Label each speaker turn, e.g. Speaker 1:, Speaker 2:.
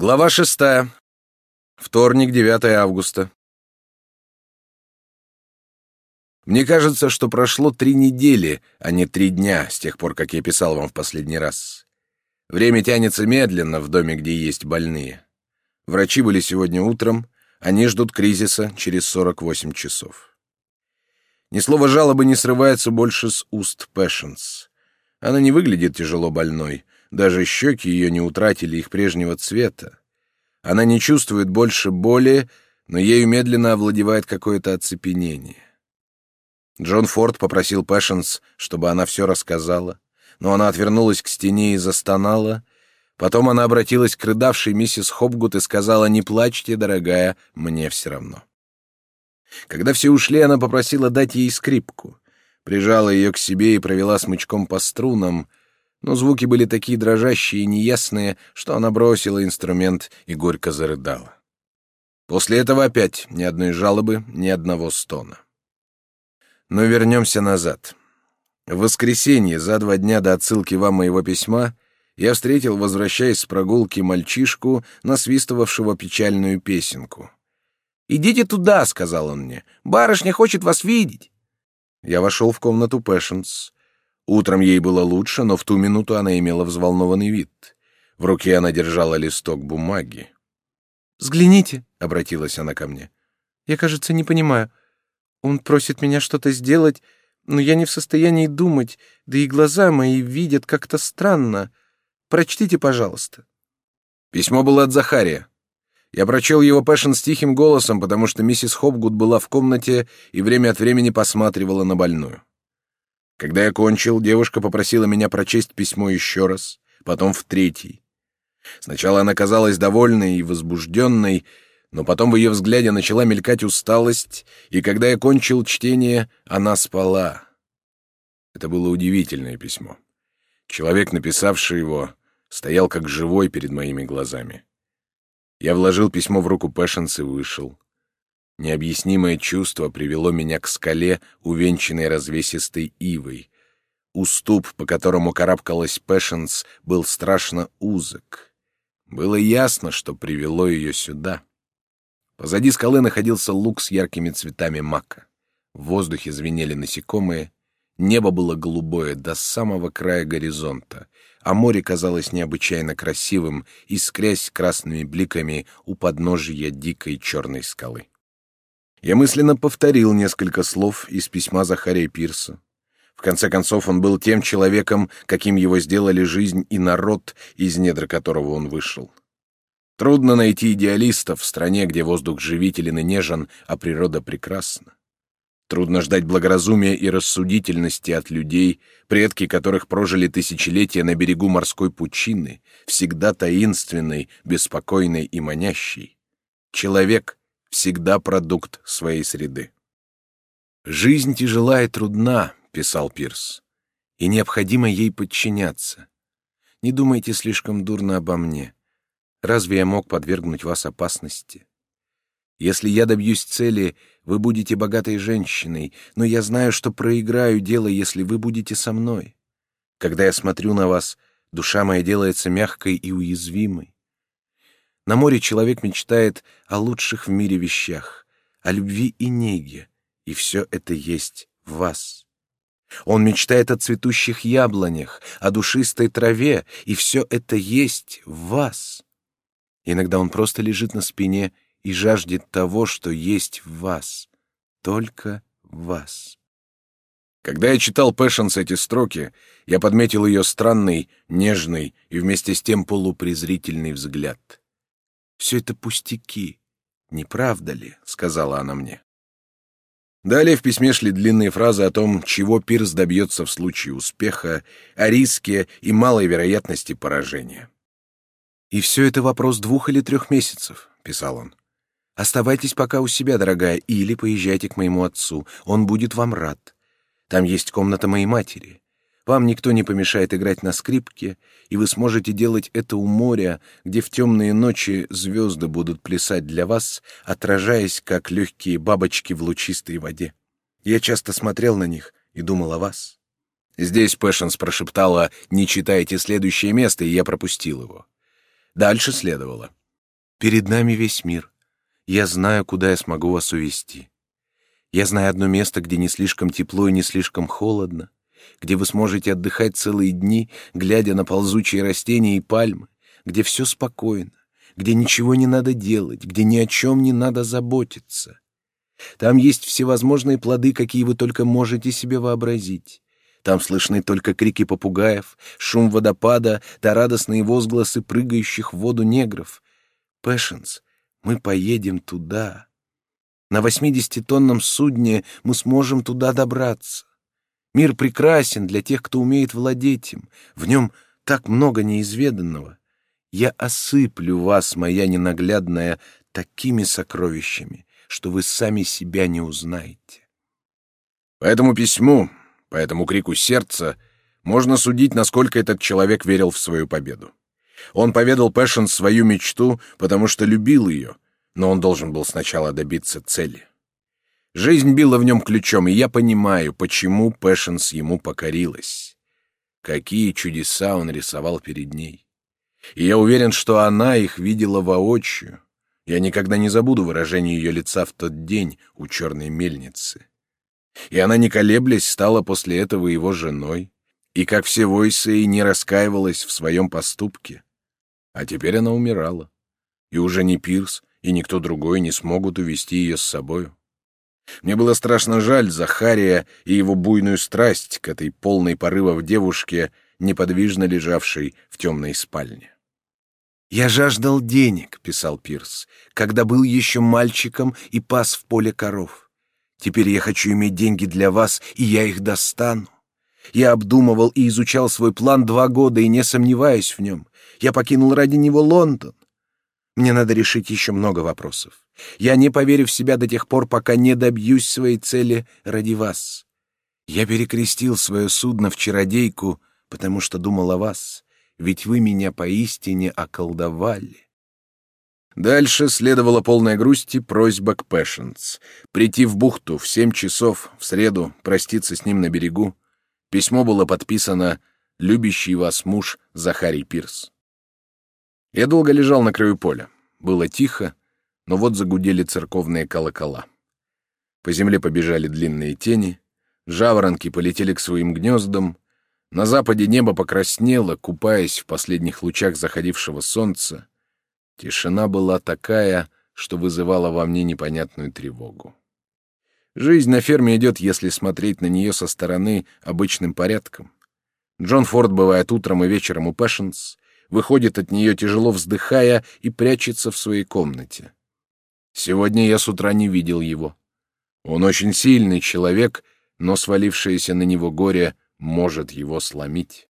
Speaker 1: Глава шестая. Вторник, 9 августа. Мне кажется, что прошло три недели, а не три дня с тех пор, как я писал вам в последний раз. Время тянется медленно в доме, где есть больные. Врачи были сегодня утром, они ждут кризиса через 48 часов. Ни слова жалобы не срывается больше с уст Пэшенс. Она не выглядит тяжело больной, даже щеки ее не утратили их прежнего цвета. Она не чувствует больше боли, но ею медленно овладевает какое-то оцепенение. Джон Форд попросил Пэшенс, чтобы она все рассказала, но она отвернулась к стене и застонала. Потом она обратилась к рыдавшей миссис Хопгут и сказала, «Не плачьте, дорогая, мне все равно». Когда все ушли, она попросила дать ей скрипку, прижала ее к себе и провела смычком по струнам, но звуки были такие дрожащие и неясные, что она бросила инструмент и горько зарыдала. После этого опять ни одной жалобы, ни одного стона. Но вернемся назад. В воскресенье, за два дня до отсылки вам моего письма, я встретил, возвращаясь с прогулки, мальчишку, насвистывавшего печальную песенку. «Идите туда», — сказал он мне, — «барышня хочет вас видеть». Я вошел в комнату Пэшенс. Утром ей было лучше, но в ту минуту она имела взволнованный вид. В руке она держала листок бумаги.
Speaker 2: «Взгляните», — обратилась она ко мне. «Я, кажется, не понимаю. Он просит меня что-то сделать, но я не в состоянии думать, да и глаза мои видят как-то странно. Прочтите, пожалуйста».
Speaker 1: Письмо было от Захария. Я прочел его Пэшен с тихим голосом, потому что миссис Хопгуд была в комнате и время от времени посматривала на больную. Когда я кончил, девушка попросила меня прочесть письмо еще раз, потом в третий. Сначала она казалась довольной и возбужденной, но потом в ее взгляде начала мелькать усталость, и когда я кончил чтение, она спала. Это было удивительное письмо. Человек, написавший его, стоял как живой перед моими глазами. Я вложил письмо в руку Пэшенс и вышел. Необъяснимое чувство привело меня к скале, увенчанной развесистой ивой. Уступ, по которому карабкалась Пэшенс, был страшно узок. Было ясно, что привело ее сюда. Позади скалы находился луг с яркими цветами мака. В воздухе звенели насекомые, небо было голубое до самого края горизонта, а море казалось необычайно красивым, искрясь красными бликами у подножия дикой черной скалы. Я мысленно повторил несколько слов из письма Захария Пирса. В конце концов, он был тем человеком, каким его сделали жизнь и народ, из недр которого он вышел. Трудно найти идеалистов в стране, где воздух живителен и нежен, а природа прекрасна. Трудно ждать благоразумия и рассудительности от людей, предки которых прожили тысячелетия на берегу морской пучины, всегда таинственной, беспокойной и манящей. Человек всегда продукт своей среды. «Жизнь тяжела и трудна», — писал Пирс, — «и необходимо ей подчиняться. Не думайте слишком дурно обо мне. Разве я мог подвергнуть вас опасности? Если я добьюсь цели, вы будете богатой женщиной, но я знаю, что проиграю дело, если вы будете со мной. Когда я смотрю на вас, душа моя делается мягкой и уязвимой. На море человек мечтает о лучших в мире вещах, о любви и неге, и все это есть в вас. Он мечтает о цветущих яблонях, о душистой траве, и все это есть в вас. Иногда он просто лежит на спине и жаждет того, что есть в вас, только в вас. Когда я читал Пэшенс эти строки, я подметил ее странный, нежный и вместе с тем полупрезрительный взгляд. Все это пустяки, не правда ли?» — сказала она мне. Далее в письме шли длинные фразы о том, чего Пирс добьется в случае успеха, о риске и малой вероятности поражения. «И все это вопрос двух или трех месяцев», — писал он. «Оставайтесь пока у себя, дорогая, или поезжайте к моему отцу, он будет вам рад. Там есть комната моей матери. Вам никто не помешает играть на скрипке, и вы сможете делать это у моря, где в темные ночи звезды будут плясать для вас, отражаясь, как легкие бабочки в лучистой воде. Я часто смотрел на них и думал о вас. Здесь Пэшенс прошептала «Не читайте следующее место», и я пропустил его. Дальше следовало.
Speaker 2: Перед нами весь мир. Я знаю, куда я смогу вас увести. Я знаю одно место, где не слишком тепло и не слишком холодно, где вы сможете отдыхать целые дни, глядя на ползучие растения и пальмы, где все спокойно, где ничего не надо делать, где ни о чем не надо заботиться. Там есть всевозможные плоды, какие вы только можете себе вообразить. Там слышны только крики попугаев, шум водопада да радостные возгласы прыгающих в воду негров. Пэшенс, мы поедем туда. На восьмидесятитонном судне мы сможем туда добраться. Мир прекрасен для тех, кто умеет владеть им. В нем так много неизведанного. Я осыплю вас, моя ненаглядная, такими сокровищами, что вы сами себя не узнаете.
Speaker 1: По этому письму, по этому крику сердца можно судить, насколько этот человек верил в свою победу. Он поведал Пэшен свою мечту, потому что любил ее, но он должен был сначала добиться цели. Жизнь била в нем ключом, и я понимаю, почему Пэшенс ему покорилась. Какие чудеса он рисовал перед ней. И я уверен, что она их видела воочию. Я никогда не забуду выражение ее лица в тот день у черной мельницы. И она, не колеблясь, стала после этого его женой, и, как все войсы, и не раскаивалась в своем поступке. А теперь она умирала, и уже ни Пирс, и никто другой не смогут увести ее с собою. Мне было страшно жаль Захария и его буйную страсть к этой полной порывов девушке, неподвижно лежавшей в темной спальне.
Speaker 2: «Я жаждал денег», — писал Пирс, — «когда был еще мальчиком и пас в поле коров. Теперь я хочу иметь деньги для вас, и я их достану. Я обдумывал и изучал свой план два года и не сомневаюсь в нем. Я покинул ради него Лондон. Мне надо решить еще много вопросов. Я не поверю в себя до тех пор, пока не добьюсь своей цели ради вас. Я перекрестил свое судно в чародейку, потому что думал о вас ведь вы меня поистине околдовали.
Speaker 1: Дальше следовала полная грусти просьба к Пэшенс. Прийти в бухту в семь часов в среду, проститься с ним на берегу. Письмо было подписано «Любящий вас муж Захарий Пирс». Я долго лежал на краю поля. Было тихо, но вот загудели церковные колокола. По земле побежали длинные тени, жаворонки полетели к своим гнездам, на западе небо покраснело, купаясь в последних лучах заходившего солнца. Тишина была такая, что вызывала во мне непонятную тревогу. Жизнь на ферме идет, если смотреть на нее со стороны, обычным порядком. Джон Форд бывает утром и вечером у Пэшенс, выходит от нее тяжело вздыхая и прячется в своей комнате. Сегодня я с утра не видел его. Он очень сильный человек, но свалившееся на него горе может его сломить.